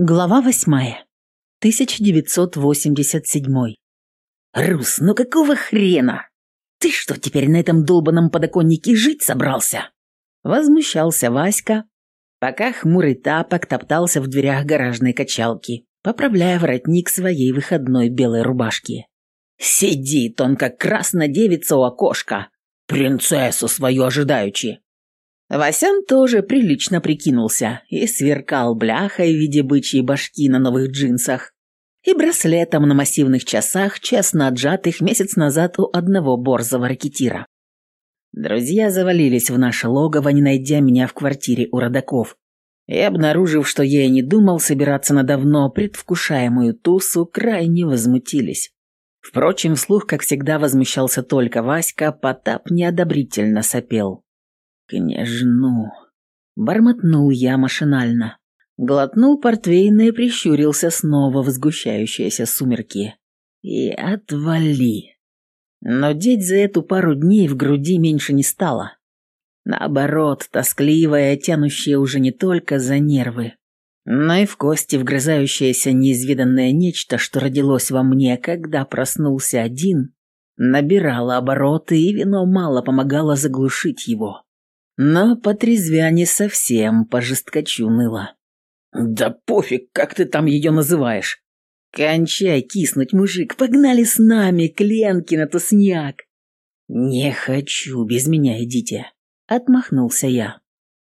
Глава восьмая. 1987. «Рус, ну какого хрена? Ты что, теперь на этом долбанном подоконнике жить собрался?» Возмущался Васька, пока хмурый тапок топтался в дверях гаражной качалки, поправляя воротник своей выходной белой рубашки. «Сидит он, как красная девица у окошка, принцессу свою ожидаючи. Васян тоже прилично прикинулся и сверкал бляхой в виде бычьей башки на новых джинсах и браслетом на массивных часах, честно отжатых месяц назад у одного борзого ракетира. Друзья завалились в наше логово, не найдя меня в квартире у родаков, и, обнаружив, что я и не думал собираться на давно предвкушаемую тусу, крайне возмутились. Впрочем, вслух, как всегда, возмущался только Васька, Потап неодобрительно сопел. «Княжну!» Бормотнул я машинально. Глотнул портвейно и прищурился снова в сгущающиеся сумерки. И отвали. Но деть за эту пару дней в груди меньше не стало. Наоборот, тоскливая, тянущая уже не только за нервы, но и в кости вгрызающееся неизведанное нечто, что родилось во мне, когда проснулся один, набирало обороты, и вино мало помогало заглушить его. Но потрезвя не совсем по-жесткочу ныло. «Да пофиг, как ты там ее называешь!» «Кончай киснуть, мужик, погнали с нами, кленки на тосняк!» «Не хочу, без меня идите!» — отмахнулся я.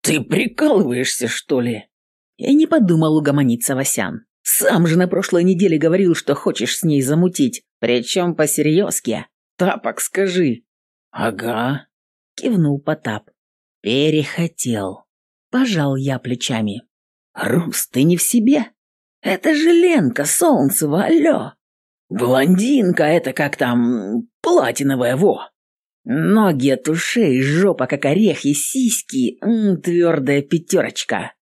«Ты прикалываешься, что ли?» Я не подумал угомониться Васян. «Сам же на прошлой неделе говорил, что хочешь с ней замутить, причем по-серьезке. Тапок, скажи». «Ага», — кивнул Потап. Перехотел. Пожал я плечами. Рус, ты не в себе? Это же Ленка Солнцева, алло. Блондинка это как там, платиновая, во. Ноги от ушей, жопа как орех и сиськи, твердая пятерочка.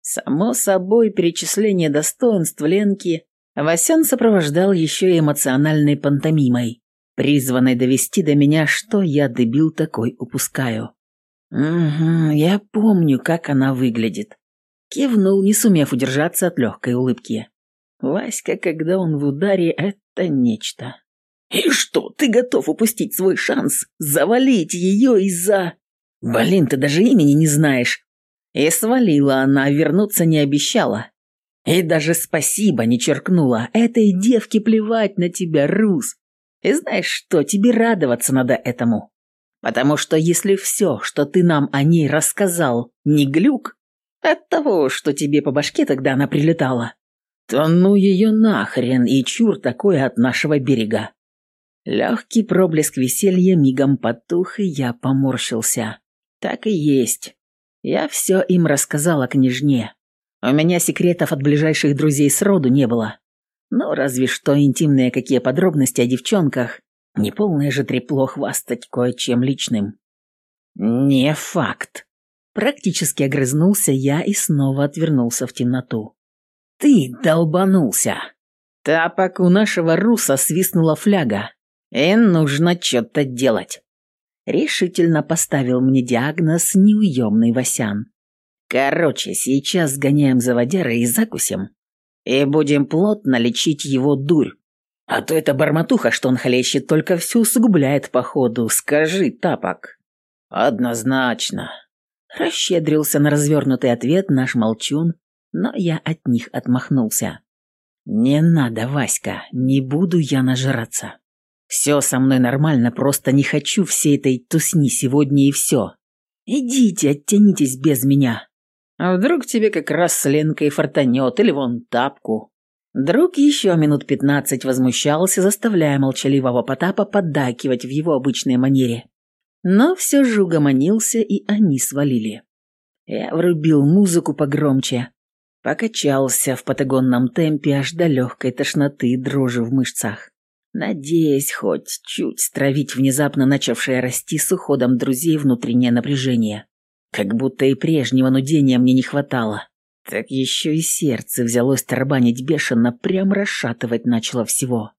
Само собой, перечисление достоинств Ленки Васян сопровождал еще и эмоциональной пантомимой, призванной довести до меня, что я, дебил такой, упускаю. «Угу, я помню, как она выглядит». Кивнул, не сумев удержаться от легкой улыбки. Васька, когда он в ударе, это нечто. «И что, ты готов упустить свой шанс завалить ее из-за...» «Блин, ты даже имени не знаешь». И свалила она, вернуться не обещала. И даже спасибо не черкнула. Этой девке плевать на тебя, Рус. И знаешь что, тебе радоваться надо этому. Потому что если все, что ты нам о ней рассказал, не глюк, от того, что тебе по башке тогда она прилетала, то ну ее нахрен и чур такое от нашего берега. Легкий проблеск веселья мигом потух, и я поморщился. Так и есть. Я все им рассказала княжне. У меня секретов от ближайших друзей сроду не было. Ну, разве что интимные какие подробности о девчонках, Неполное же трепло хвастать кое-чем личным. Не факт. Практически огрызнулся я и снова отвернулся в темноту. Ты долбанулся. Тапок у нашего руса свистнула фляга. И нужно что-то делать. Решительно поставил мне диагноз неуемный Васян. Короче, сейчас сгоняем за водярой и закусим. И будем плотно лечить его дурь. А то эта бормотуха, что он хлещет, только все усугубляет походу. Скажи, тапок. Однозначно. Расщедрился на развернутый ответ наш молчун, но я от них отмахнулся. Не надо, Васька, не буду я нажраться. Все со мной нормально, просто не хочу всей этой тусни сегодня и все. Идите, оттянитесь без меня. А вдруг тебе как раз с Ленкой фортанет или вон тапку? Друг еще минут пятнадцать возмущался, заставляя молчаливого Потапа поддакивать в его обычной манере. Но все же угомонился, и они свалили. Я врубил музыку погромче, покачался в патагонном темпе аж до легкой тошноты и дрожи в мышцах, надеясь хоть чуть стравить внезапно начавшее расти с уходом друзей внутреннее напряжение. Как будто и прежнего нудения мне не хватало. Так еще и сердце взялось тарабанить бешено, прям расшатывать начало всего.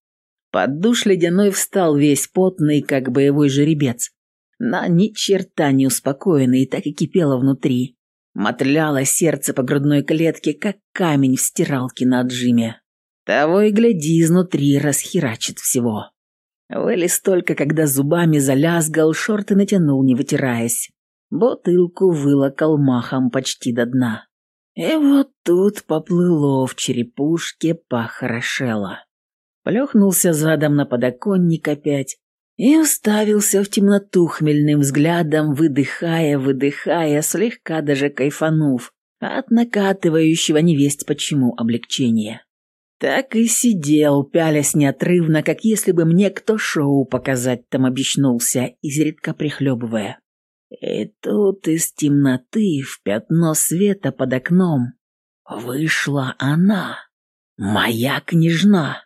Под душ ледяной встал весь потный, как боевой жеребец. На ни черта не успокоенный, так и кипело внутри. Мотляло сердце по грудной клетке, как камень в стиралке на отжиме. Того и гляди, изнутри расхерачит всего. Вылез только, когда зубами залязгал, шорты натянул, не вытираясь. Бутылку вылокал махом почти до дна. И вот тут поплыло в черепушке, похорошело. Плюхнулся задом на подоконник опять и уставился в темноту хмельным взглядом, выдыхая, выдыхая, слегка даже кайфанув от накатывающего невесть почему облегчения. Так и сидел, пялясь неотрывно, как если бы мне кто шоу показать там обещнулся, изредка прихлебывая. И тут из темноты в пятно света под окном вышла она, моя княжна.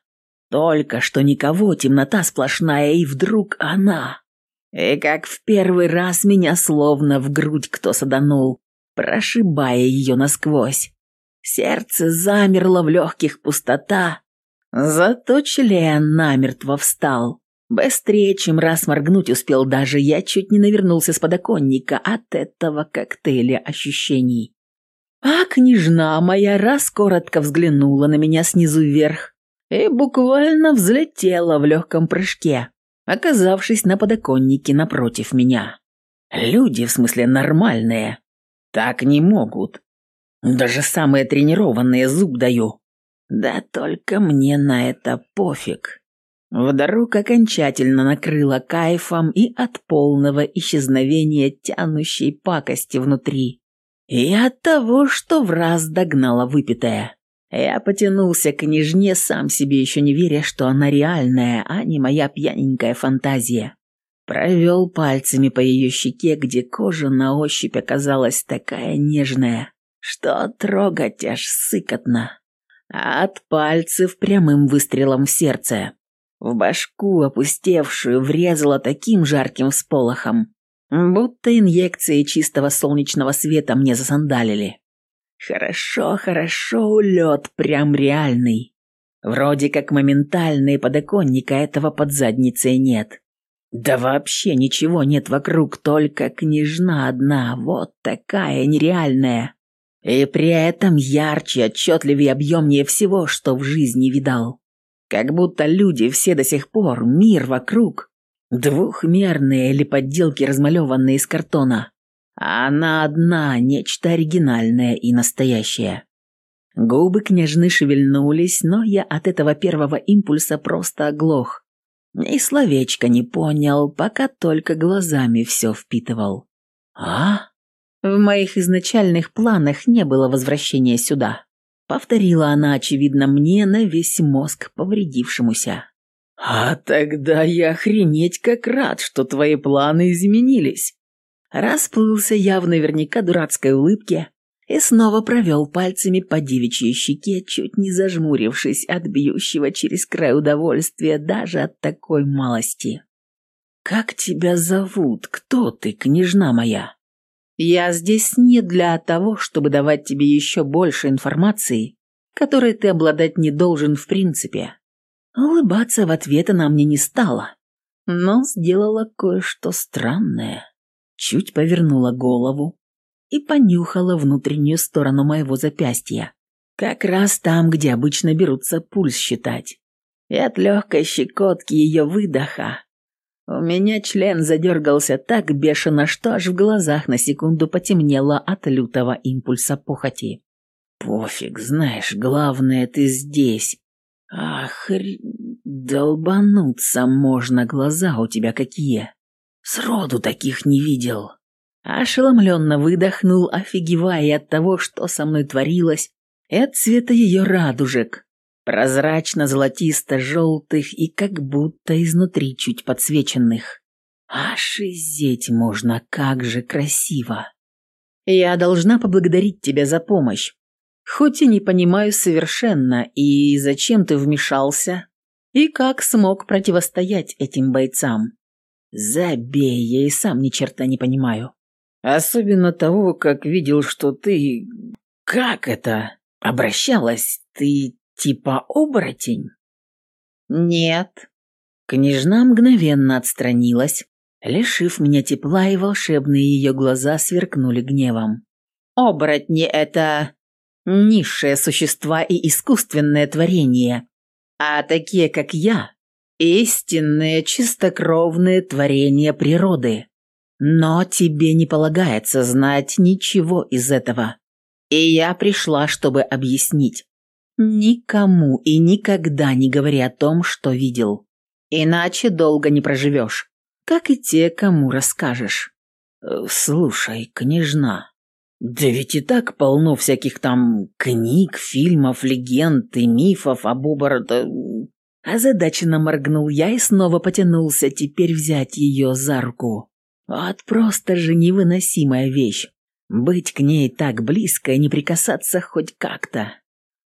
Только что никого, темнота сплошная, и вдруг она. И как в первый раз меня словно в грудь кто саданул, прошибая ее насквозь. Сердце замерло в легких пустота, зато член намертво встал. Быстрее, чем раз моргнуть успел даже, я чуть не навернулся с подоконника от этого коктейля ощущений. А княжна моя раз коротко взглянула на меня снизу вверх и буквально взлетела в легком прыжке, оказавшись на подоконнике напротив меня. Люди, в смысле нормальные, так не могут. Даже самые тренированные зуб даю. Да только мне на это пофиг. Вдруг окончательно накрыло кайфом и от полного исчезновения тянущей пакости внутри, и от того, что в раз догнала выпитая. Я потянулся к княжне, сам себе еще не веря, что она реальная, а не моя пьяненькая фантазия. Провел пальцами по ее щеке, где кожа на ощупь оказалась такая нежная, что трогать аж сыкотно. От пальцев прямым выстрелом в сердце. В башку опустевшую врезала таким жарким всполохом, будто инъекции чистого солнечного света мне засандалили. Хорошо, хорошо, лед прям реальный. Вроде как моментальный подоконника этого под задницей нет. Да вообще ничего нет вокруг, только княжна одна, вот такая нереальная. И при этом ярче, отчетливее, объемнее всего, что в жизни видал. Как будто люди все до сих пор, мир вокруг, двухмерные или подделки, размалеванные из картона. А она одна, нечто оригинальное и настоящее. Губы княжны шевельнулись, но я от этого первого импульса просто оглох. И словечко не понял, пока только глазами все впитывал. «А?» В моих изначальных планах не было возвращения сюда. Повторила она, очевидно, мне на весь мозг повредившемуся. «А тогда я охренеть как рад, что твои планы изменились!» Расплылся я в наверняка дурацкой улыбке и снова провел пальцами по девичьей щеке, чуть не зажмурившись от бьющего через край удовольствия даже от такой малости. «Как тебя зовут? Кто ты, княжна моя?» Я здесь не для того, чтобы давать тебе еще больше информации, которой ты обладать не должен в принципе. Улыбаться в ответ она мне не стала, но сделала кое-что странное. Чуть повернула голову и понюхала внутреннюю сторону моего запястья, как раз там, где обычно берутся пульс считать. И от легкой щекотки ее выдоха у меня член задергался так бешено, что аж в глазах на секунду потемнело от лютого импульса похоти. «Пофиг, знаешь, главное, ты здесь. Ах, долбануться можно, глаза у тебя какие. Сроду таких не видел». Ошеломленно выдохнул, офигевая от того, что со мной творилось, и от цвета ее радужек, прозрачно-золотисто-желтых и как будто изнутри чуть подсвеченных. Аж изеть можно, как же красиво. Я должна поблагодарить тебя за помощь. Хоть и не понимаю совершенно, и зачем ты вмешался, и как смог противостоять этим бойцам. Забей, я и сам ни черта не понимаю. Особенно того, как видел, что ты... Как это? Обращалась? Ты Типа оборотень? Нет. Княжна мгновенно отстранилась, лишив меня тепла, и волшебные ее глаза сверкнули гневом. Оборотни — это низшие существа и искусственное творение, а такие, как я, истинные чистокровные творения природы. Но тебе не полагается знать ничего из этого. И я пришла, чтобы объяснить. Никому и никогда не говори о том, что видел. Иначе долго не проживешь, как и те, кому расскажешь. Э, «Слушай, княжна, да ведь и так полно всяких там книг, фильмов, легенд и мифов об оборота...» Озадаченно моргнул я и снова потянулся теперь взять ее за руку. Вот просто же невыносимая вещь. Быть к ней так близко и не прикасаться хоть как-то.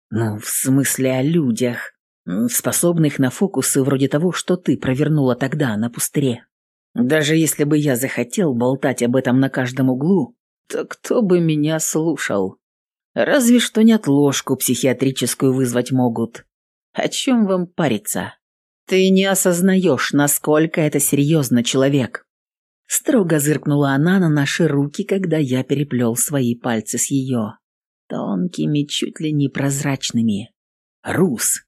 Ну, в смысле о людях, способных на фокусы вроде того, что ты провернула тогда на пустыре. Даже если бы я захотел болтать об этом на каждом углу, то кто бы меня слушал? Разве что не отложку психиатрическую вызвать могут. О чем вам париться? Ты не осознаешь, насколько это серьезно, человек. Строго зыркнула она на наши руки, когда я переплел свои пальцы с ее. Тонкими, чуть ли не прозрачными. Рус.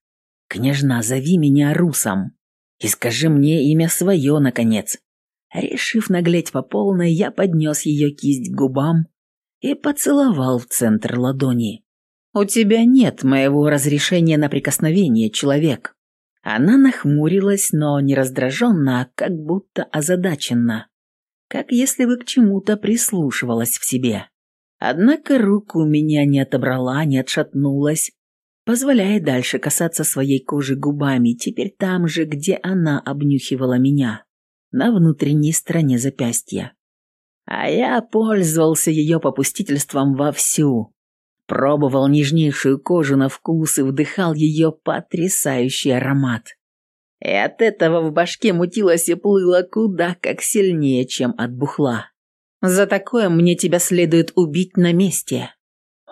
Княжна, зови меня Русом. И скажи мне имя свое, наконец. Решив наглеть по полной, я поднес ее кисть к губам и поцеловал в центр ладони. «У тебя нет моего разрешения на прикосновение, человек». Она нахмурилась, но не раздраженно, а как будто озадаченно, как если бы к чему-то прислушивалась в себе. Однако руку меня не отобрала, не отшатнулась, позволяя дальше касаться своей кожи губами, теперь там же, где она обнюхивала меня на внутренней стороне запястья. А я пользовался ее попустительством вовсю. Пробовал нежнейшую кожу на вкус и вдыхал ее потрясающий аромат. И от этого в башке мутилось и плыло куда как сильнее, чем от бухла. За такое мне тебя следует убить на месте.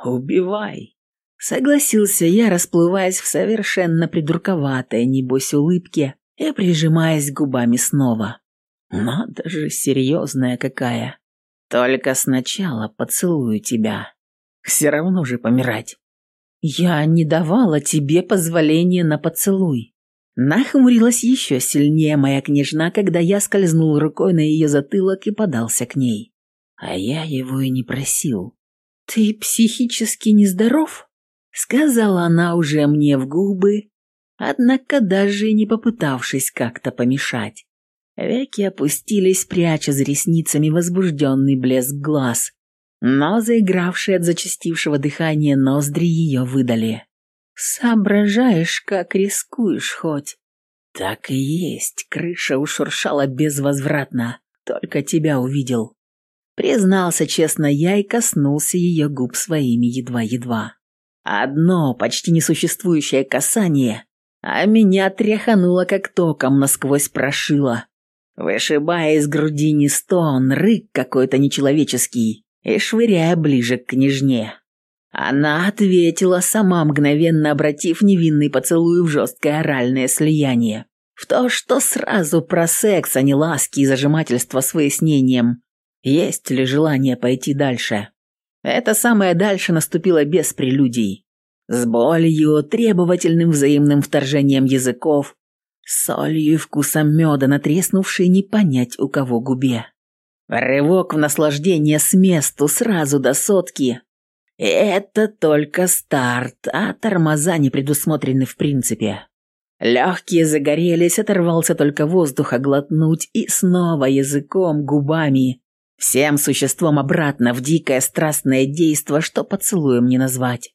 Убивай. Согласился я, расплываясь в совершенно придурковатой, небось, улыбке и прижимаясь губами снова. Надо же, серьезная какая. Только сначала поцелую тебя. Все равно же помирать. Я не давала тебе позволения на поцелуй. Нахмурилась еще сильнее моя княжна, когда я скользнул рукой на ее затылок и подался к ней. А я его и не просил. «Ты психически нездоров?» Сказала она уже мне в губы, однако даже не попытавшись как-то помешать. Веки опустились, пряча за ресницами возбужденный блеск глаз, но заигравшие от зачастившего дыхания ноздри ее выдали. «Соображаешь, как рискуешь хоть?» «Так и есть, крыша ушуршала безвозвратно, только тебя увидел». Признался честно я и коснулся ее губ своими едва-едва. Одно почти несуществующее касание, а меня тряхануло как током насквозь прошило вышибая из груди не стон, рык какой-то нечеловеческий и швыряя ближе к княжне. Она ответила, сама мгновенно обратив невинный поцелуй в жесткое оральное слияние. В то, что сразу про секс, а не ласки и зажимательство с выяснением. Есть ли желание пойти дальше? Это самое дальше наступило без прелюдий. С болью, требовательным взаимным вторжением языков, солью и вкусом меда, натреснувший не понять у кого губе. Рывок в наслаждение с месту сразу до сотки. Это только старт, а тормоза не предусмотрены в принципе. Легкие загорелись, оторвался только воздуха глотнуть и снова языком, губами, всем существом обратно в дикое страстное действо, что поцелуем не назвать.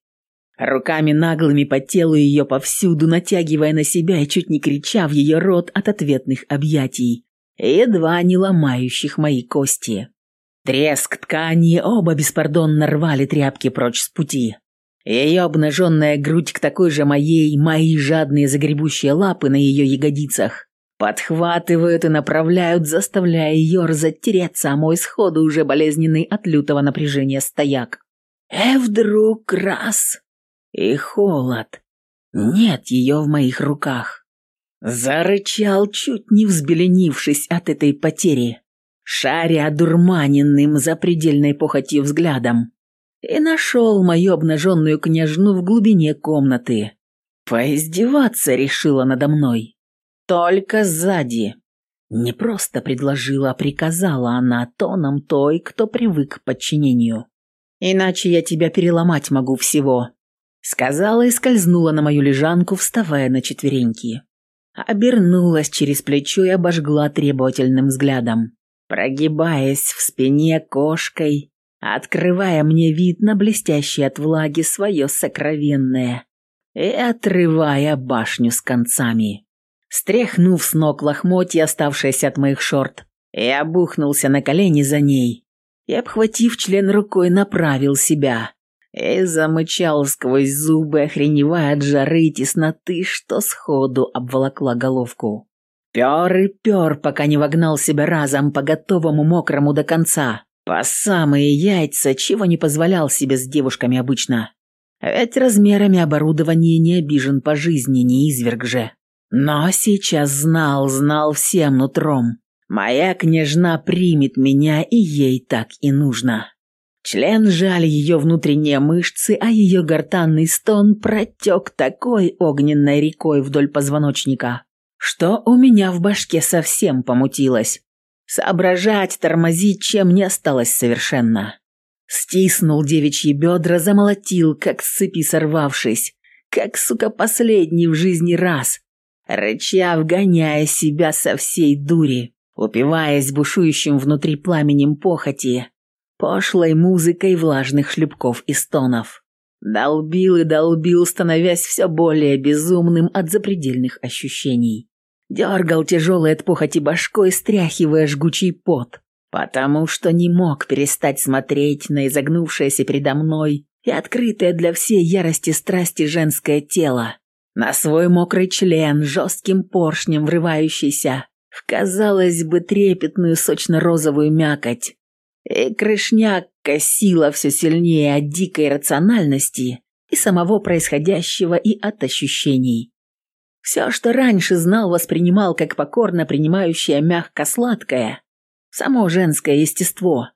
Руками наглыми по телу ее повсюду, натягивая на себя и чуть не крича в ее рот от ответных объятий, едва не ломающих мои кости. Треск ткани оба беспардонно рвали тряпки прочь с пути. Ее обнаженная грудь к такой же моей, мои жадные загребущие лапы на ее ягодицах подхватывают и направляют, заставляя ее тереться, а мой сходу уже болезненный от лютого напряжения стояк. И вдруг раз и холод. Нет ее в моих руках. Зарычал, чуть не взбеленившись от этой потери, шаря одурманенным запредельной похотью взглядом. и нашел мою обнаженную княжну в глубине комнаты. Поиздеваться решила надо мной. Только сзади. Не просто предложила, а приказала она тоном той, кто привык к подчинению. «Иначе я тебя переломать могу всего», — сказала и скользнула на мою лежанку, вставая на четвереньки. Обернулась через плечо и обожгла требовательным взглядом, прогибаясь в спине кошкой, открывая мне вид на блестящее от влаги свое сокровенное и отрывая башню с концами. Стряхнув с ног лохмотья, оставшиеся от моих шорт, я бухнулся на колени за ней и, обхватив член рукой, направил себя. И замычал сквозь зубы, охреневая от жары и тесноты, что сходу обволокла головку. Пер и пер, пока не вогнал себя разом по готовому мокрому до конца. По самые яйца, чего не позволял себе с девушками обычно. Ведь размерами оборудования не обижен по жизни, не изверг же. Но сейчас знал, знал всем нутром. Моя княжна примет меня, и ей так и нужно. Член жали ее внутренние мышцы, а ее гортанный стон протек такой огненной рекой вдоль позвоночника, что у меня в башке совсем помутилось. Соображать, тормозить чем не осталось совершенно. Стиснул девичьи бедра, замолотил, как с цепи сорвавшись, как, сука, последний в жизни раз, рыча, вгоняя себя со всей дури, упиваясь бушующим внутри пламенем похоти, пошлой музыкой влажных шлепков и стонов. Долбил и долбил, становясь все более безумным от запредельных ощущений. Дергал тяжелой от похоти башкой, стряхивая жгучий пот, потому что не мог перестать смотреть на изогнувшееся передо мной и открытое для всей ярости страсти женское тело, на свой мокрый член, жестким поршнем врывающийся в, казалось бы, трепетную сочно-розовую мякоть. И крышняк косила все сильнее от дикой рациональности и самого происходящего и от ощущений. Все, что раньше знал, воспринимал как покорно принимающее мягко-сладкое, само женское естество.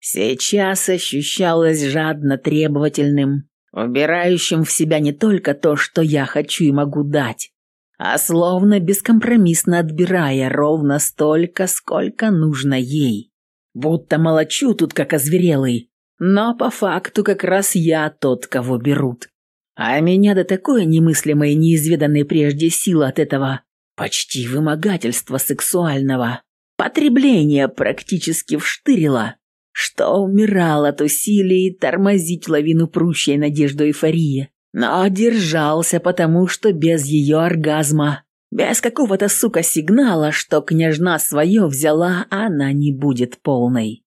Сейчас ощущалось жадно требовательным, вбирающим в себя не только то, что я хочу и могу дать, а словно бескомпромиссно отбирая ровно столько, сколько нужно ей. Будто молочу тут как озверелый, но по факту как раз я тот, кого берут. А меня до такой немыслимой, неизведанной прежде силы от этого почти вымогательства сексуального, потребления практически вштырило, что умирал от усилий тормозить лавину прущей надежду эйфории, но держался, потому что без ее оргазма, без какого-то, сука, сигнала, что княжна свое взяла, она не будет полной.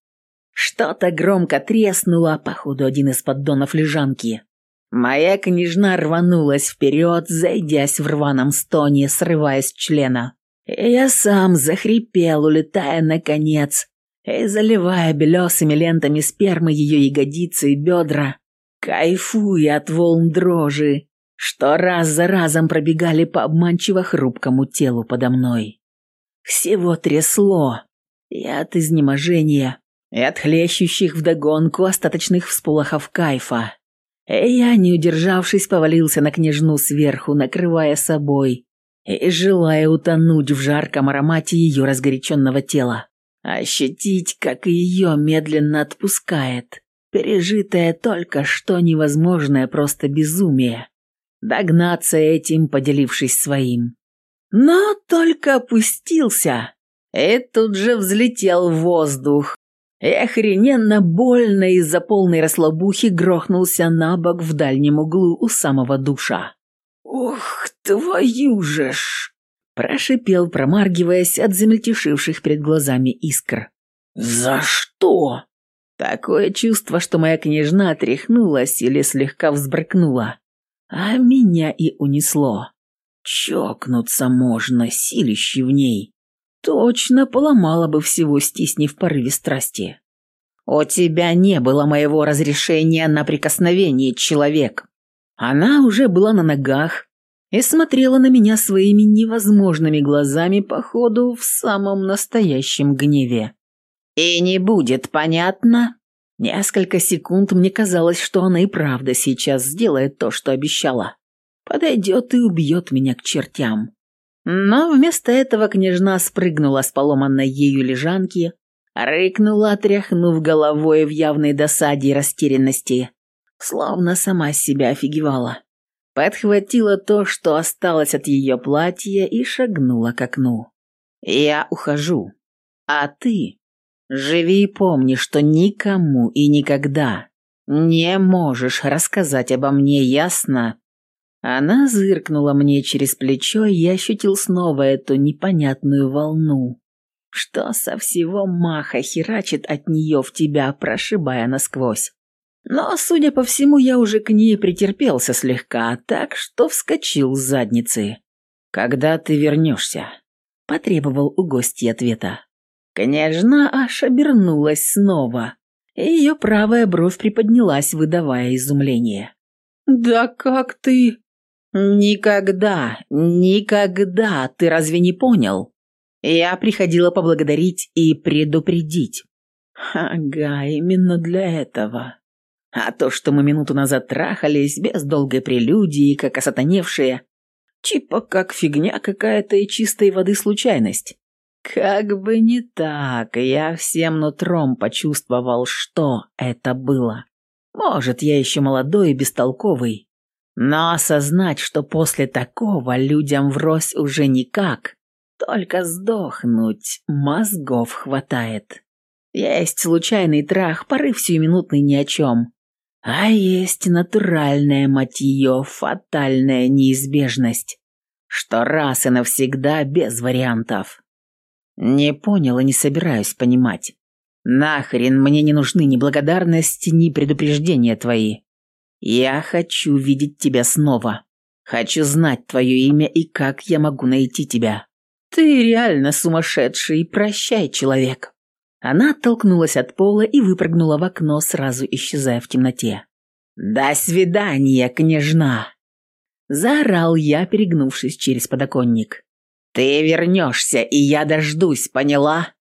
Что-то громко треснуло, походу, один из поддонов лежанки. Моя княжна рванулась вперед, зайдясь в рваном стоне, срываясь с члена. Я сам захрипел, улетая наконец, и заливая белесыми лентами спермы ее ягодицы и бедра, кайфуя от волн дрожи, что раз за разом пробегали по обманчиво хрупкому телу подо мной. Всего трясло, и от изнеможения, и от хлещущих вдогонку остаточных всполохов кайфа. И я, не удержавшись, повалился на княжну сверху, накрывая собой, и желая утонуть в жарком аромате ее разгоряченного тела. Ощутить, как ее медленно отпускает. Пережитое только что невозможное просто безумие. Догнаться этим, поделившись своим. Но только опустился, и тут же взлетел в воздух. И охрененно больно из-за полной расслабухи грохнулся на бок в дальнем углу у самого душа. «Ох, твою же ж!» Прошипел, промаргиваясь от замельтешивших перед глазами искр. «За что?» Такое чувство, что моя княжна тряхнулась или слегка взбрыкнула, а меня и унесло. Чокнуться можно, силищи в ней. Точно поломала бы всего, стисни в порыве страсти. «У тебя не было моего разрешения на прикосновение, человек». Она уже была на ногах, и смотрела на меня своими невозможными глазами, походу, в самом настоящем гневе. «И не будет понятно?» Несколько секунд мне казалось, что она и правда сейчас сделает то, что обещала. Подойдет и убьет меня к чертям. Но вместо этого княжна спрыгнула с поломанной ею лежанки, рыкнула, тряхнув головой в явной досаде и растерянности, словно сама себя офигевала. Подхватила то, что осталось от ее платья, и шагнула к окну. «Я ухожу. А ты живи и помни, что никому и никогда не можешь рассказать обо мне ясно?» Она зыркнула мне через плечо, и я ощутил снова эту непонятную волну, что со всего маха херачит от нее в тебя, прошибая насквозь. Но, судя по всему, я уже к ней претерпелся слегка, так что вскочил с задницы. «Когда ты вернешься?» – потребовал у гостей ответа. Княжна аж обернулась снова, и ее правая бровь приподнялась, выдавая изумление. «Да как ты...» «Никогда, никогда, ты разве не понял? Я приходила поблагодарить и предупредить». «Ага, именно для этого», а то, что мы минуту назад трахались без долгой прелюдии, как осатаневшие, типа как фигня какая-то и чистой воды случайность. Как бы не так, я всем нутром почувствовал, что это было. Может, я еще молодой и бестолковый, но осознать, что после такого людям врозь уже никак, только сдохнуть мозгов хватает. Есть случайный трах, порыв сиюминутный ни о чем. А есть натуральная, мать ее, фатальная неизбежность, что раз и навсегда без вариантов. Не понял и не собираюсь понимать. Нахрен мне не нужны ни благодарность, ни предупреждения твои. Я хочу видеть тебя снова. Хочу знать твое имя и как я могу найти тебя. Ты реально сумасшедший, прощай, человек. Она оттолкнулась от пола и выпрыгнула в окно, сразу исчезая в темноте. «До свидания, княжна!» Заорал я, перегнувшись через подоконник. «Ты вернешься, и я дождусь, поняла?»